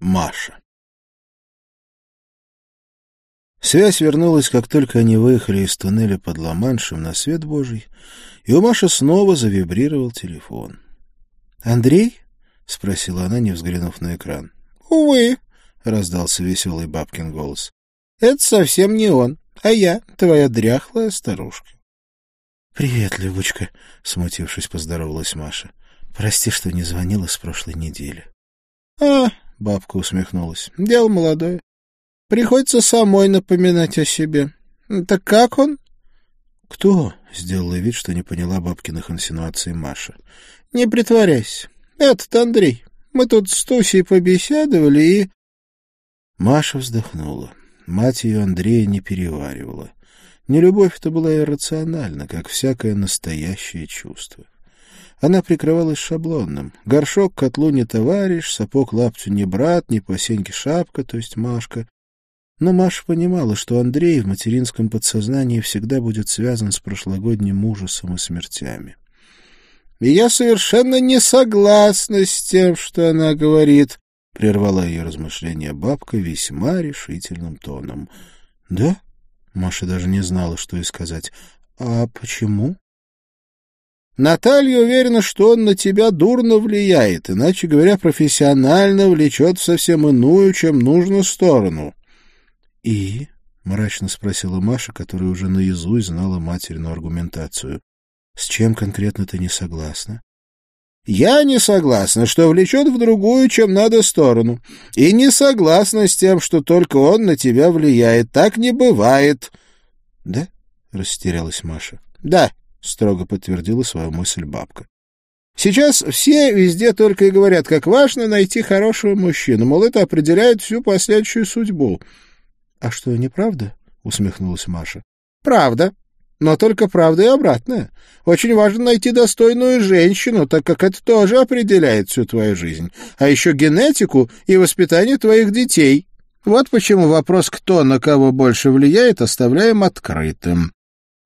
Маша. Связь вернулась, как только они выехали из туннеля под Ла-Маншем на свет Божий, и у Маши снова завибрировал телефон. «Андрей?» — спросила она, не взглянув на экран. «Увы», — раздался веселый бабкин голос. «Это совсем не он, а я, твоя дряхлая старушка». «Привет, Любочка», — смутившись, поздоровалась Маша. «Прости, что не звонила с прошлой недели». «А, Бабка усмехнулась. Дело молодое. Приходится самой напоминать о себе. Так как он? Кто? Сделала вид, что не поняла бабкиных инсинуаций Маша. Не притворяйся. Этот Андрей. Мы тут с Тусей побеседовали и... Маша вздохнула. Мать ее Андрея не переваривала. Нелюбовь-то была иррациональна, как всякое настоящее чувство. Она прикрывалась шаблонным. Горшок котлу не товарищ, сапог лаптю не брат, не посеньки шапка, то есть Машка. Но Маша понимала, что Андрей в материнском подсознании всегда будет связан с прошлогодним ужасом и смертями. — И я совершенно не согласна с тем, что она говорит, — прервала ее размышления бабка весьма решительным тоном. — Да? Маша даже не знала, что и сказать. — А почему? Наталья уверена, что он на тебя дурно влияет, иначе говоря, профессионально влечет в совсем иную, чем нужно, сторону. — И? — мрачно спросила Маша, которая уже наизусть знала материну аргументацию. — С чем конкретно ты не согласна? — Я не согласна, что влечет в другую, чем надо, сторону. И не согласна с тем, что только он на тебя влияет. Так не бывает. — Да? — растерялась Маша. — Да. — строго подтвердила свою мысль бабка. Сейчас все везде только и говорят, как важно найти хорошего мужчину, мол, это определяет всю последующую судьбу. — А что, неправда? — усмехнулась Маша. — Правда. Но только правда и обратная. Очень важно найти достойную женщину, так как это тоже определяет всю твою жизнь. А еще генетику и воспитание твоих детей. Вот почему вопрос, кто на кого больше влияет, оставляем открытым.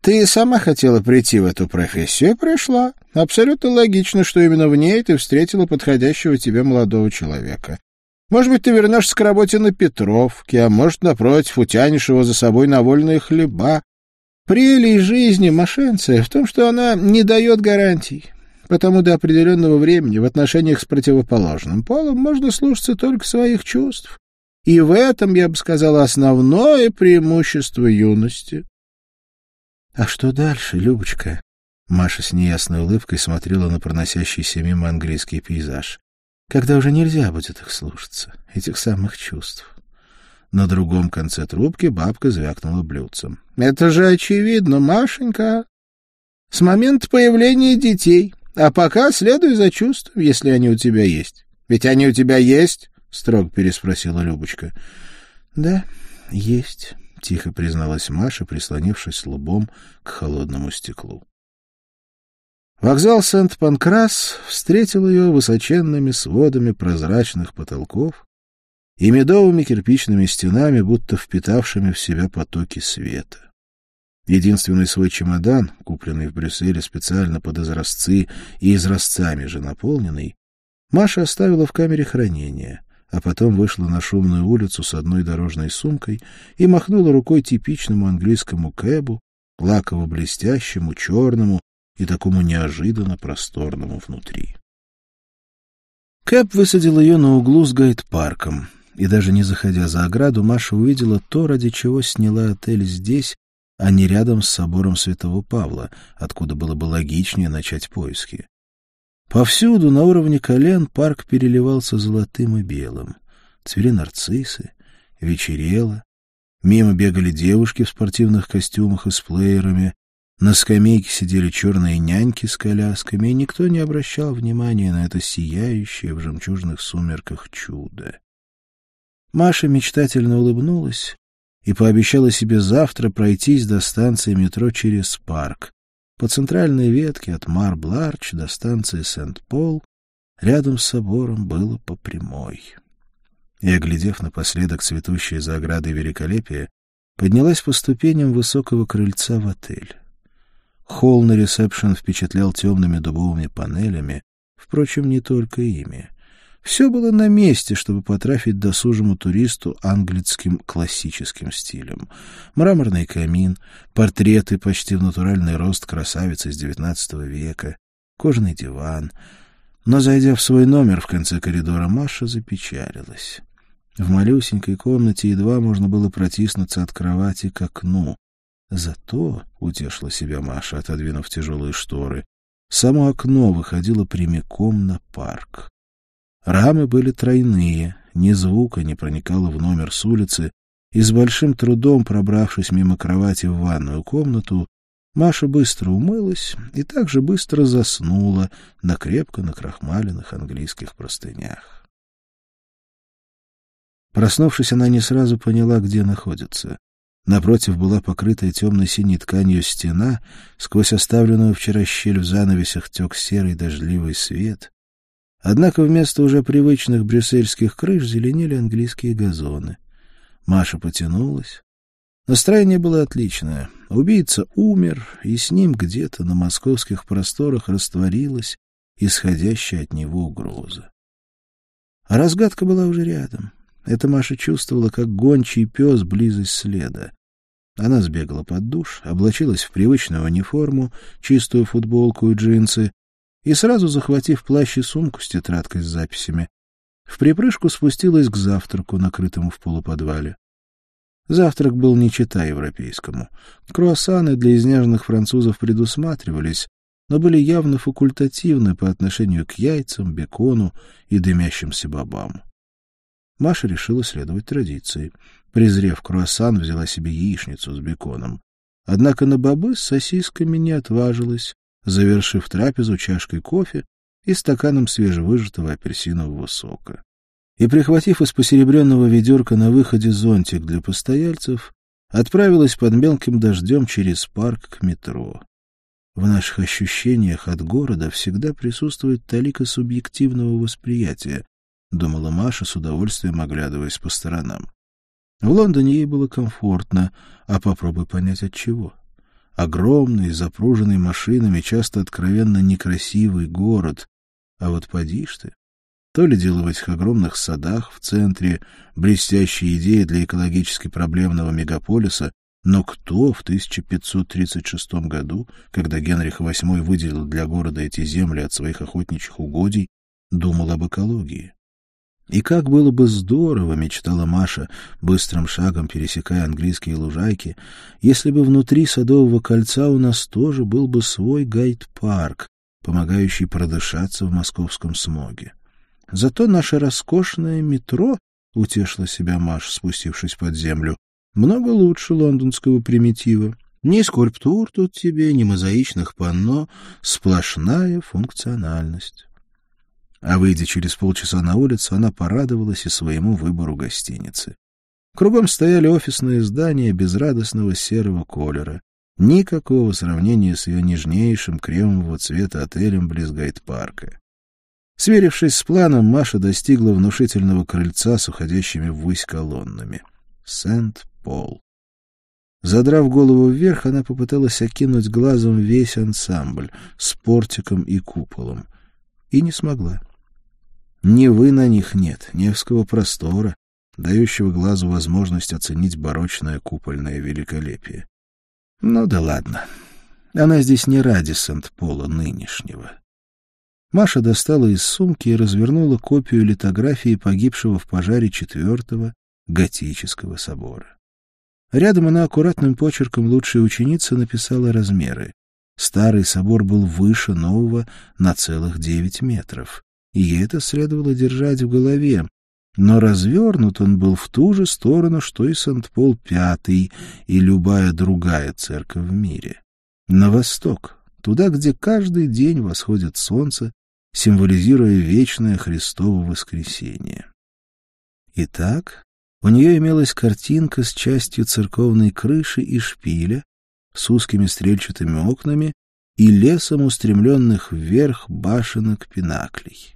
Ты сама хотела прийти в эту профессию и пришла. Абсолютно логично, что именно в ней ты встретила подходящего тебе молодого человека. Может быть, ты вернешься к работе на Петровке, а может, напротив, утянешь его за собой на вольные хлеба. Прелесть жизни мошенция в том, что она не дает гарантий. Потому до определенного времени в отношениях с противоположным полом можно слушаться только своих чувств. И в этом, я бы сказала, основное преимущество юности. «А что дальше, Любочка?» Маша с неясной улыбкой смотрела на проносящийся мимо английский пейзаж. «Когда уже нельзя будет их слушаться, этих самых чувств». На другом конце трубки бабка звякнула блюдцем. «Это же очевидно, Машенька. С момента появления детей. А пока следуй за чувством, если они у тебя есть. Ведь они у тебя есть?» — строго переспросила Любочка. «Да, есть» тихо призналась Маша, прислонившись лбом к холодному стеклу. Вокзал Сент-Панкрас встретил ее высоченными сводами прозрачных потолков и медовыми кирпичными стенами, будто впитавшими в себя потоки света. Единственный свой чемодан, купленный в Брюсселе специально под изразцы и изразцами же наполненный, Маша оставила в камере хранения, а потом вышла на шумную улицу с одной дорожной сумкой и махнула рукой типичному английскому кэбу, лаково-блестящему, черному и такому неожиданно просторному внутри. Кэб высадил ее на углу с гайд-парком, и даже не заходя за ограду, Маша увидела то, ради чего сняла отель здесь, а не рядом с собором Святого Павла, откуда было бы логичнее начать поиски. Повсюду на уровне колен парк переливался золотым и белым. Цвели нарциссы, вечерело. Мимо бегали девушки в спортивных костюмах и с плеерами. На скамейке сидели черные няньки с колясками, и никто не обращал внимания на это сияющее в жемчужных сумерках чудо. Маша мечтательно улыбнулась и пообещала себе завтра пройтись до станции метро через парк, по центральной ветке от Мар-Бларч до станции Сент-Пол рядом с собором было по прямой. И, оглядев напоследок цветущие за оградой великолепие, поднялась по ступеням высокого крыльца в отель. Холл на ресепшн впечатлял темными дубовыми панелями, впрочем, не только ими. Все было на месте, чтобы потрафить досужему туристу английским классическим стилем. Мраморный камин, портреты почти в натуральный рост красавицы из XIX века, кожаный диван. Но, зайдя в свой номер в конце коридора, Маша запечалилась. В малюсенькой комнате едва можно было протиснуться от кровати к окну. Зато, — утешила себя Маша, отодвинув тяжелые шторы, — само окно выходило прямиком на парк. Рамы были тройные, ни звука не проникало в номер с улицы, и с большим трудом, пробравшись мимо кровати в ванную комнату, Маша быстро умылась и также быстро заснула на крепко накрахмаленных английских простынях. Проснувшись, она не сразу поняла, где находится. Напротив была покрытая темно-синей тканью стена, сквозь оставленную вчера щель в занавесях тек серый дождливый свет, Однако вместо уже привычных брюссельских крыш зеленели английские газоны. Маша потянулась. Настроение было отличное. Убийца умер, и с ним где-то на московских просторах растворилась исходящая от него угроза. А разгадка была уже рядом. Это Маша чувствовала, как гончий пес близость следа. Она сбегала под душ, облачилась в привычную униформу, чистую футболку и джинсы, и сразу, захватив плащ и сумку с тетрадкой с записями, в припрыжку спустилась к завтраку, накрытому в полуподвале. Завтрак был не чита европейскому. Круассаны для изнеженных французов предусматривались, но были явно факультативны по отношению к яйцам, бекону и дымящимся бобам. Маша решила следовать традиции. Презрев круассан, взяла себе яичницу с беконом. Однако на бобы с сосисками не отважилась, завершив трапезу чашкой кофе и стаканом свежевыжатого апельсинового сока. И, прихватив из посеребренного ведерка на выходе зонтик для постояльцев, отправилась под мелким дождем через парк к метро. В наших ощущениях от города всегда присутствует талика субъективного восприятия, думала Маша с удовольствием оглядываясь по сторонам. В Лондоне ей было комфортно, а попробуй понять от чего. Огромный, запруженный машинами, часто откровенно некрасивый город. А вот поди ты. То ли дело в этих огромных садах в центре, блестящая идея для экологически проблемного мегаполиса, но кто в 1536 году, когда Генрих VIII выделил для города эти земли от своих охотничьих угодий, думал об экологии? И как было бы здорово, мечтала Маша, быстрым шагом пересекая английские лужайки, если бы внутри Садового кольца у нас тоже был бы свой гайд-парк, помогающий продышаться в московском смоге. Зато наше роскошное метро, утешила себя Маша, спустившись под землю, много лучше лондонского примитива. Ни скульптур тут тебе, ни мозаичных панно, сплошная функциональность. А выйдя через полчаса на улицу, она порадовалась и своему выбору гостиницы. Кругом стояли офисные здания безрадостного серого колера. Никакого сравнения с ее нежнейшим кремового цвета отелем близ Гайд-парка. Сверившись с планом, Маша достигла внушительного крыльца с уходящими ввысь колоннами. Сент-Пол. Задрав голову вверх, она попыталась окинуть глазом весь ансамбль с портиком и куполом. И не смогла. Невы на них нет, Невского простора, дающего глазу возможность оценить барочное купольное великолепие. Ну да ладно. Она здесь не ради Сент-Пола нынешнего. Маша достала из сумки и развернула копию литографии погибшего в пожаре четвертого готического собора. Рядом она аккуратным почерком лучшей ученицы написала размеры. Старый собор был выше нового на целых девять метров и это следовало держать в голове. Но развернут он был в ту же сторону, что и Сент-Пол Пятый и любая другая церковь в мире. На восток, туда, где каждый день восходит солнце, символизируя вечное Христово воскресение. Итак, у нее имелась картинка с частью церковной крыши и шпиля, с узкими стрельчатыми окнами и лесом устремленных вверх башенок пинаклей.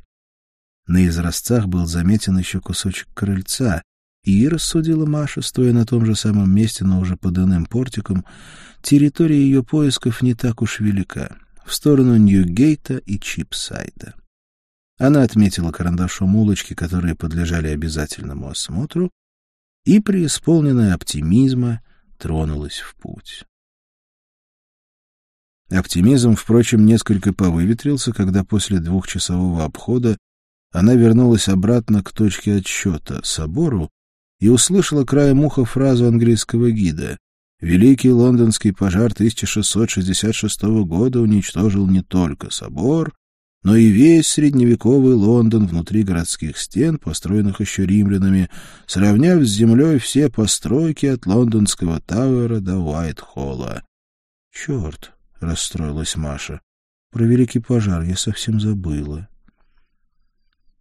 На изразцах был заметен еще кусочек крыльца, и, рассудила Маша, стоя на том же самом месте, но уже под иным портиком, территория ее поисков не так уж велика, в сторону Ньюгейта и Чипсайда. Она отметила карандашом улочки, которые подлежали обязательному осмотру, и, преисполненная оптимизма, тронулась в путь. Оптимизм, впрочем, несколько повыветрился, когда после двухчасового обхода она вернулась обратно к точке отсчета — собору, и услышала краем уха фразу английского гида «Великий лондонский пожар 1666 года уничтожил не только собор, но и весь средневековый Лондон внутри городских стен, построенных еще римлянами, сравняв с землей все постройки от лондонского Тауэра до Уайт-Холла. «Черт!» — расстроилась Маша. «Про великий пожар я совсем забыла».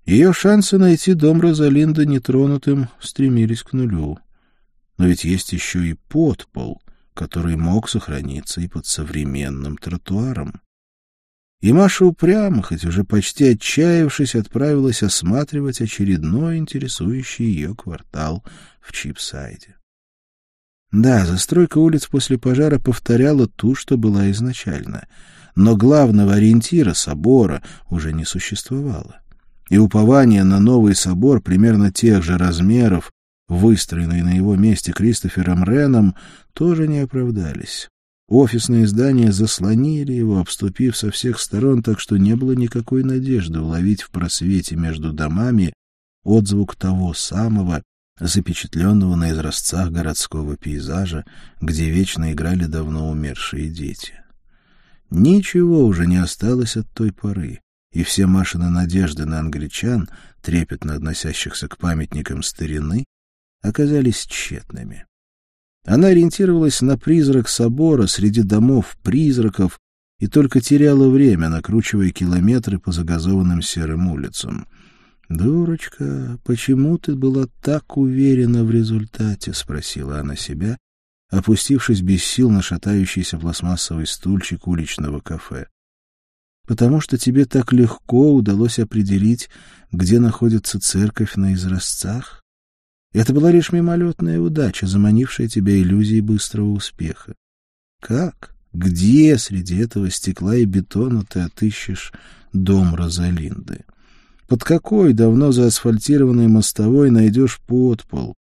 Ее шансы найти дом Розалинда нетронутым стремились к нулю. Но ведь есть еще и подпол, который мог сохраниться и под современным тротуаром. И Маша упрямо, хоть уже почти отчаявшись, отправилась осматривать очередной интересующий ее квартал в Чипсайде. Да, застройка улиц после пожара повторяла ту, что была изначально, но главного ориентира собора уже не существовало и упование на новый собор примерно тех же размеров, выстроенный на его месте Кристофером Реном, тоже не оправдались. Офисные здания заслонили его, обступив со всех сторон, так что не было никакой надежды уловить в просвете между домами отзвук того самого, запечатленного на изразцах городского пейзажа, где вечно играли давно умершие дети. Ничего уже не осталось от той поры и все Машины надежды на англичан, трепетно относящихся к памятникам старины, оказались тщетными. Она ориентировалась на призрак собора среди домов призраков и только теряла время, накручивая километры по загазованным серым улицам. «Дурочка, почему ты была так уверена в результате?» — спросила она себя, опустившись без сил на шатающийся пластмассовый стульчик уличного кафе потому что тебе так легко удалось определить, где находится церковь на изразцах? Это была лишь мимолетная удача, заманившая тебя иллюзией быстрого успеха. Как? Где среди этого стекла и бетона ты отыщешь дом Розалинды? Под какой давно заасфальтированной мостовой найдешь подпол?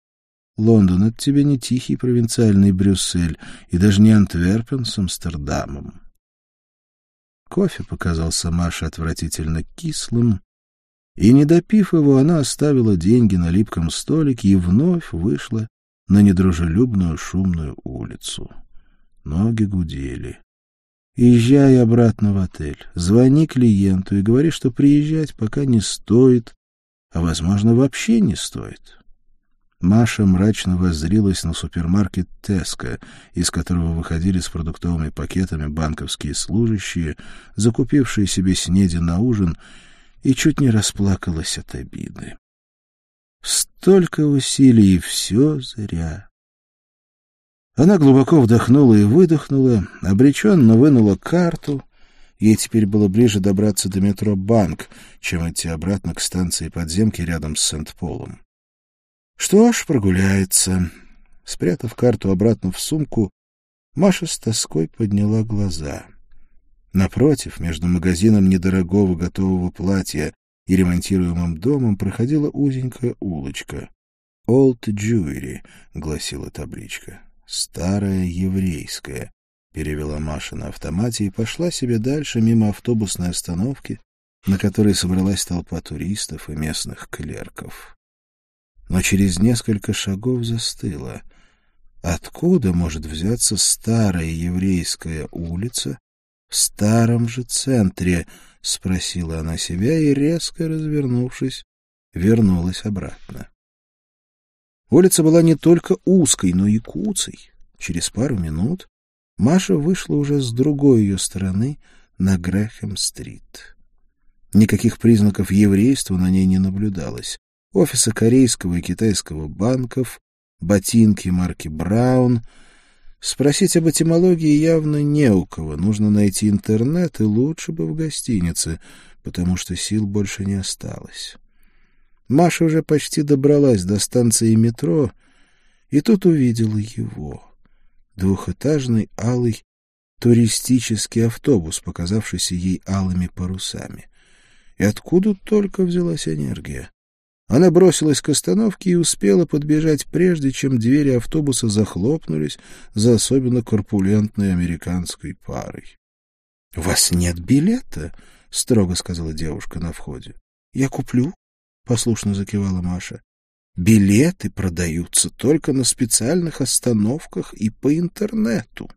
Лондон — это тебе не тихий провинциальный Брюссель и даже не Антверпен с Амстердамом. Кофе показался Маше отвратительно кислым, и, не допив его, она оставила деньги на липком столике и вновь вышла на недружелюбную шумную улицу. Ноги гудели. Езжай обратно в отель, звони клиенту и говори, что приезжать пока не стоит, а, возможно, вообще не стоит. Маша мрачно воззрилась на супермаркет «Теско», из которого выходили с продуктовыми пакетами банковские служащие, закупившие себе снеди на ужин, и чуть не расплакалась от обиды. Столько усилий, и все зря. Она глубоко вдохнула и выдохнула, обреченно вынула карту. Ей теперь было ближе добраться до метро «Банк», чем идти обратно к станции подземки рядом с Сент-Полом. Что ж, прогуляется. Спрятав карту обратно в сумку, Маша с тоской подняла глаза. Напротив, между магазином недорогого готового платья и ремонтируемым домом проходила узенькая улочка. «Old Jewelry», — гласила табличка. «Старая еврейская», — перевела Маша на автомате и пошла себе дальше мимо автобусной остановки, на которой собралась толпа туристов и местных клерков но через несколько шагов застыла. Откуда может взяться старая еврейская улица в старом же центре? — спросила она себя и, резко развернувшись, вернулась обратно. Улица была не только узкой, но и куцей. Через пару минут Маша вышла уже с другой ее стороны на Грэхэм-стрит. Никаких признаков еврейства на ней не наблюдалось офиса корейского и китайского банков, ботинки марки «Браун». Спросить об этимологии явно не у кого. Нужно найти интернет, и лучше бы в гостинице, потому что сил больше не осталось. Маша уже почти добралась до станции метро, и тут увидела его. Двухэтажный алый туристический автобус, показавшийся ей алыми парусами. И откуда только взялась энергия? Она бросилась к остановке и успела подбежать, прежде чем двери автобуса захлопнулись за особенно корпулентной американской парой. — У вас нет билета? — строго сказала девушка на входе. — Я куплю, — послушно закивала Маша. — Билеты продаются только на специальных остановках и по интернету.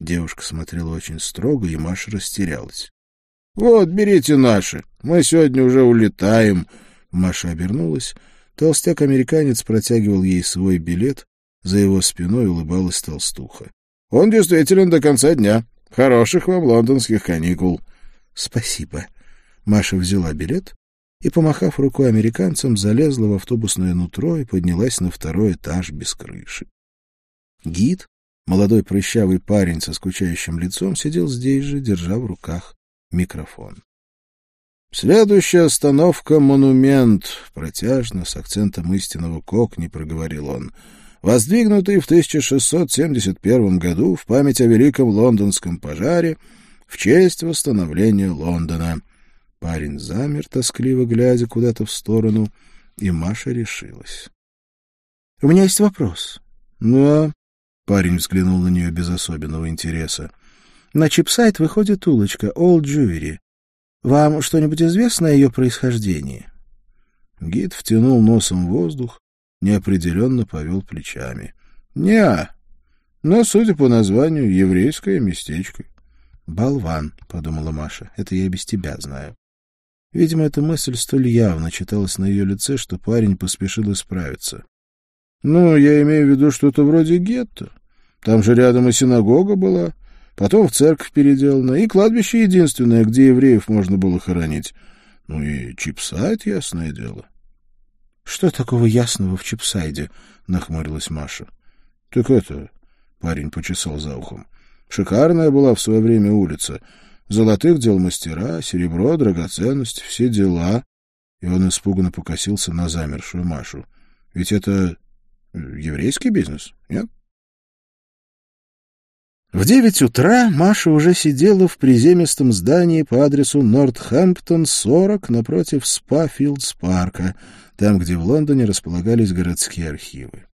Девушка смотрела очень строго, и Маша растерялась. — Вот, берите наши. Мы сегодня уже улетаем. Маша обернулась. Толстяк-американец протягивал ей свой билет. За его спиной улыбалась толстуха. — Он действительно до конца дня. Хороших вам лондонских каникул. — Спасибо. Маша взяла билет и, помахав рукой американцам, залезла в автобусное нутро и поднялась на второй этаж без крыши. Гид, молодой прыщавый парень со скучающим лицом, сидел здесь же, держа в руках микрофон. «Следующая остановка — монумент», — протяжно, с акцентом истинного кокни проговорил он, воздвигнутый в 1671 году в память о Великом Лондонском пожаре в честь восстановления Лондона. Парень замер, тоскливо глядя куда-то в сторону, и Маша решилась. — У меня есть вопрос. — Ну, парень взглянул на нее без особенного интереса. — На чипсайт выходит улочка Old Jewelry. Вам что-нибудь известно о ее происхождении? Гид втянул носом воздух, неопределенно повел плечами. — Не, но, судя по названию, еврейское местечко. — Болван, — подумала Маша, — это я без тебя знаю. Видимо, эта мысль столь явно читалась на ее лице, что парень поспешил исправиться. — Ну, я имею в виду что-то вроде гетто. Там же рядом и синагога была, потом в церковь переделана, и кладбище единственное, где евреев можно было хоронить. Ну и чипсайд, ясное дело. — Что такого ясного в чипсайде? — нахмурилась Маша. — Так это... — парень почесал за ухом. — Шикарная была в свое время улица — Золотых дел мастера, серебро, драгоценность, все дела. И он испуганно покосился на замершую Машу. Ведь это э, еврейский бизнес, нет? В девять утра Маша уже сидела в приземистом здании по адресу Нортхэмптон, 40, напротив Спа-Филдс-парка, там, где в Лондоне располагались городские архивы.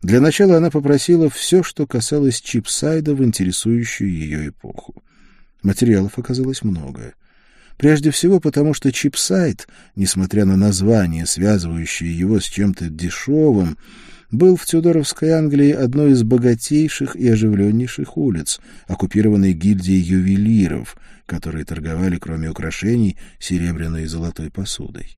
Для начала она попросила все, что касалось Чипсайда в интересующую ее эпоху. Материалов оказалось много. Прежде всего потому, что чипсайт, несмотря на название, связывающее его с чем-то дешевым, был в Тюдоровской Англии одной из богатейших и оживленнейших улиц, оккупированной гильдией ювелиров, которые торговали, кроме украшений, серебряной и золотой посудой.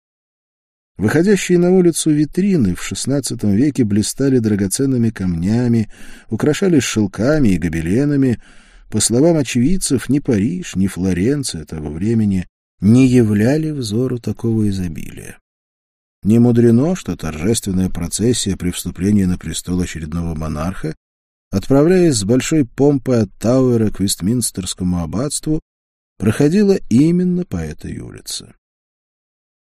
Выходящие на улицу витрины в XVI веке блистали драгоценными камнями, украшались шелками и гобеленами, по словам очевидцев, ни Париж, ни Флоренция того времени не являли взору такого изобилия. Не мудрено, что торжественная процессия при вступлении на престол очередного монарха, отправляясь с большой помпой от Тауэра к Вестминстерскому аббатству, проходила именно по этой улице.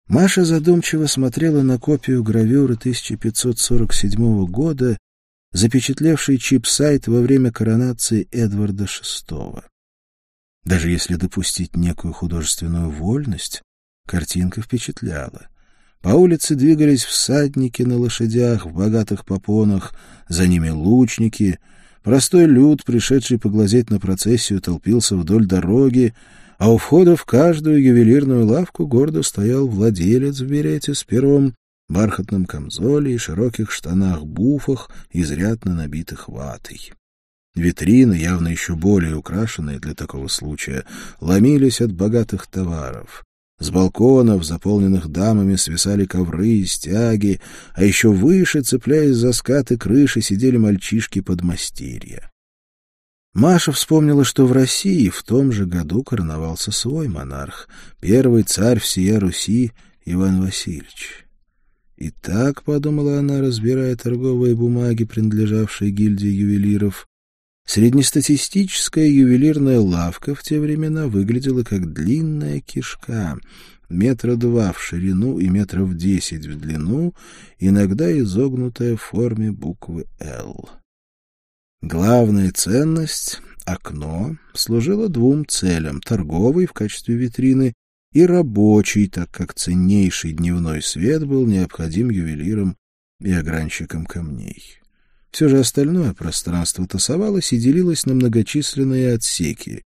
Маша задумчиво смотрела на копию гравюры 1547 года запечатлевший чип-сайт во время коронации Эдварда VI. Даже если допустить некую художественную вольность, картинка впечатляла. По улице двигались всадники на лошадях в богатых попонах, за ними лучники. Простой люд, пришедший поглазеть на процессию, толпился вдоль дороги, а у входа в каждую ювелирную лавку гордо стоял владелец в берете с первым бархатном камзоле и широких штанах-буфах, изрядно набитых ватой. Витрины, явно еще более украшенные для такого случая, ломились от богатых товаров. С балконов, заполненных дамами, свисали ковры и стяги, а еще выше, цепляясь за скаты крыши, сидели мальчишки подмастерья. Маша вспомнила, что в России в том же году короновался свой монарх, первый царь всея Руси Иван Васильевич. И так, — подумала она, разбирая торговые бумаги, принадлежавшие гильдии ювелиров, среднестатистическая ювелирная лавка в те времена выглядела как длинная кишка, метра два в ширину и метров десять в длину, иногда изогнутая в форме буквы «Л». Главная ценность — окно — служила двум целям — торговой в качестве витрины и рабочий, так как ценнейший дневной свет был необходим ювелирам и огранщикам камней. Все же остальное пространство тасовалось и делилось на многочисленные отсеки,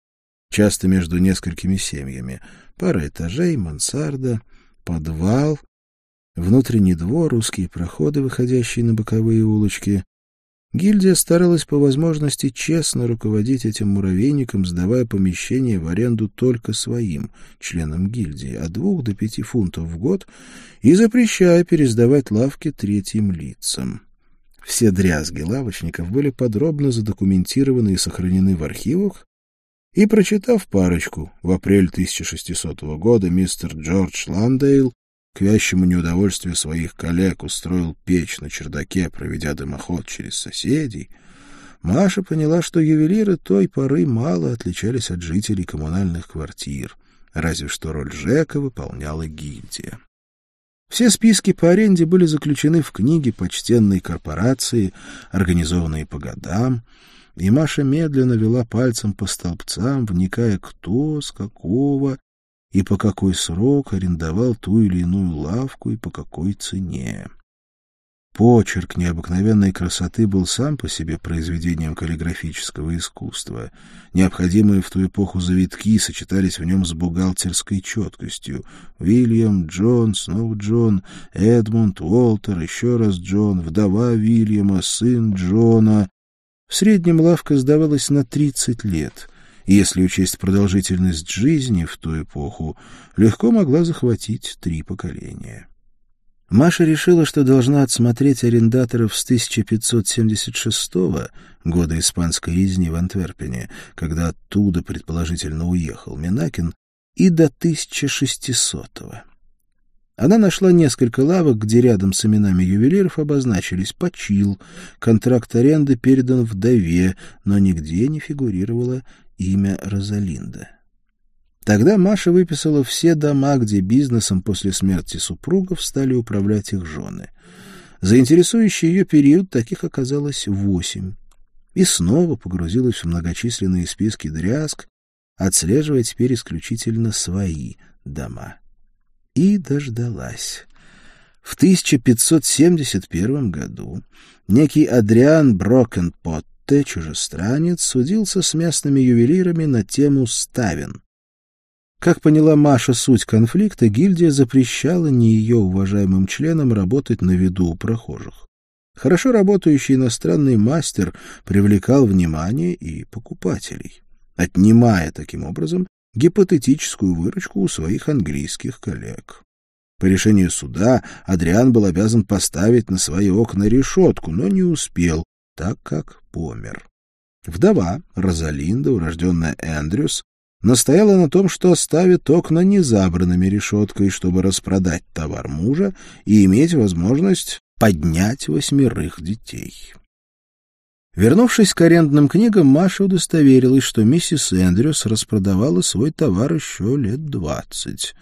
часто между несколькими семьями, пара этажей, мансарда, подвал, внутренний двор, узкие проходы, выходящие на боковые улочки. Гильдия старалась по возможности честно руководить этим муравейником, сдавая помещение в аренду только своим членам гильдии, от двух до пяти фунтов в год, и запрещая пересдавать лавки третьим лицам. Все дрязги лавочников были подробно задокументированы и сохранены в архивах, и, прочитав парочку, в апрель 1600 года мистер Джордж Ландейл к вящему неудовольствию своих коллег устроил печь на чердаке, проведя дымоход через соседей, Маша поняла, что ювелиры той поры мало отличались от жителей коммунальных квартир, разве что роль Жека выполняла гильдия. Все списки по аренде были заключены в книге почтенной корпорации, организованные по годам, и Маша медленно вела пальцем по столбцам, вникая, кто, с какого и по какой срок арендовал ту или иную лавку и по какой цене. Почерк необыкновенной красоты был сам по себе произведением каллиграфического искусства. Необходимые в ту эпоху завитки сочетались в нем с бухгалтерской четкостью. Вильям, Джон, снова Джон, Эдмунд, Уолтер, еще раз Джон, вдова Вильяма, сын Джона, в среднем лавка сдавалась на 30 лет, если учесть продолжительность жизни в ту эпоху, легко могла захватить три поколения. Маша решила, что должна отсмотреть арендаторов с 1576 года испанской резни в Антверпене, когда оттуда, предположительно, уехал Минакин, и до 1600 -го. Она нашла несколько лавок, где рядом с именами ювелиров обозначились «Почил», контракт аренды передан вдове, но нигде не фигурировало имя Розалинда. Тогда Маша выписала все дома, где бизнесом после смерти супругов стали управлять их жены. За интересующий ее период таких оказалось восемь. И снова погрузилась в многочисленные списки дрязг, отслеживая теперь исключительно свои дома и дождалась. В 1571 году некий Адриан Брокенпотте, чужестранец, судился с местными ювелирами на тему «Ставен». Как поняла Маша суть конфликта, гильдия запрещала не ее уважаемым членам работать на виду у прохожих. Хорошо работающий иностранный мастер привлекал внимание и покупателей, отнимая таким образом гипотетическую выручку у своих английских коллег. По решению суда Адриан был обязан поставить на свои окна решетку, но не успел, так как помер. Вдова, Розалинда, урожденная Эндрюс, настояла на том, что оставит окна незабранными решеткой, чтобы распродать товар мужа и иметь возможность поднять восьмерых детей. Вернувшись к арендным книгам, Маша удостоверилась, что миссис Эндрюс распродавала свой товар еще лет двадцать.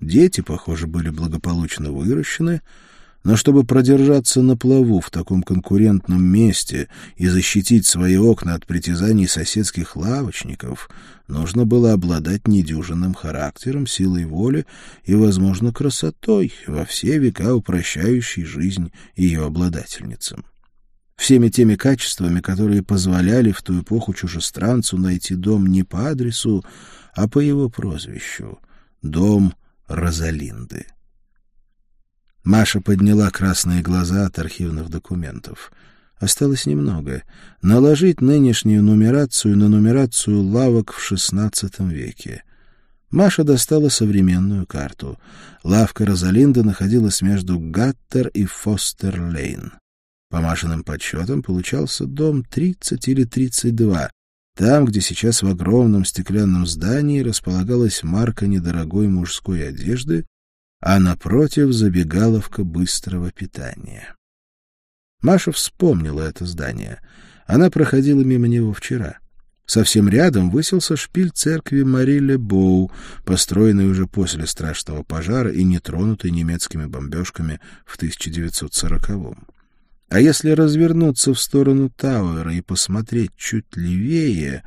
Дети, похоже, были благополучно выращены, но чтобы продержаться на плаву в таком конкурентном месте и защитить свои окна от притязаний соседских лавочников, нужно было обладать недюжинным характером, силой воли и, возможно, красотой, во все века упрощающей жизнь ее обладательницам всеми теми качествами, которые позволяли в ту эпоху чужестранцу найти дом не по адресу, а по его прозвищу — дом Розалинды. Маша подняла красные глаза от архивных документов. Осталось немного — наложить нынешнюю нумерацию на нумерацию лавок в XVI веке. Маша достала современную карту. Лавка Розалинды находилась между Гаттер и Фостер-Лейн. По Машиным подсчетам получался дом 30 или 32, там, где сейчас в огромном стеклянном здании располагалась марка недорогой мужской одежды, а напротив забегаловка быстрого питания. Маша вспомнила это здание. Она проходила мимо него вчера. Совсем рядом высился шпиль церкви Мариле Боу, построенный уже после страшного пожара и нетронутый немецкими бомбежками в 1940-м. А если развернуться в сторону Тауэра и посмотреть чуть левее,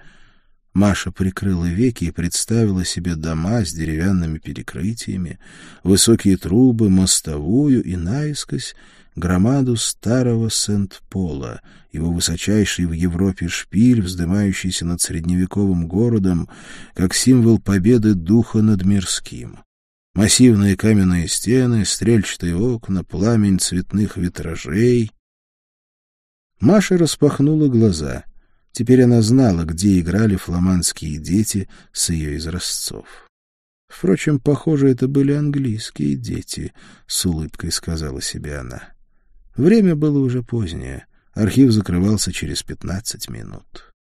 Маша прикрыла веки и представила себе дома с деревянными перекрытиями, высокие трубы, мостовую и наискось громаду старого Сент-Пола, его высочайший в Европе шпиль, вздымающийся над средневековым городом, как символ победы духа над мирским. Массивные каменные стены, стрельчатые окна, пламень цветных витражей. Маша распахнула глаза — Теперь она знала, где играли фламандские дети с ее изразцов. Впрочем, похоже, это были английские дети, — с улыбкой сказала себе она. Время было уже позднее. Архив закрывался через пятнадцать минут.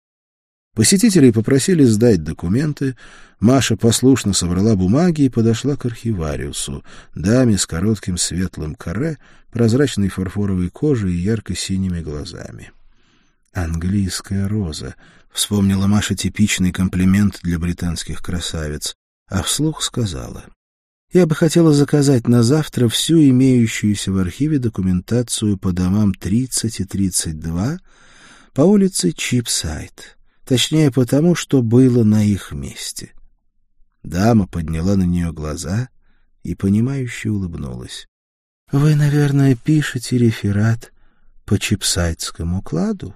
Посетителей попросили сдать документы. Маша послушно собрала бумаги и подошла к архивариусу, даме с коротким светлым каре, прозрачной фарфоровой кожей и ярко-синими глазами. «Английская роза», — вспомнила Маша типичный комплимент для британских красавиц, а вслух сказала. «Я бы хотела заказать на завтра всю имеющуюся в архиве документацию по домам 30 и 32 по улице Чипсайд, точнее потому, что было на их месте». Дама подняла на нее глаза и, понимающе улыбнулась. — Вы, наверное, пишете реферат по чипсайдскому кладу?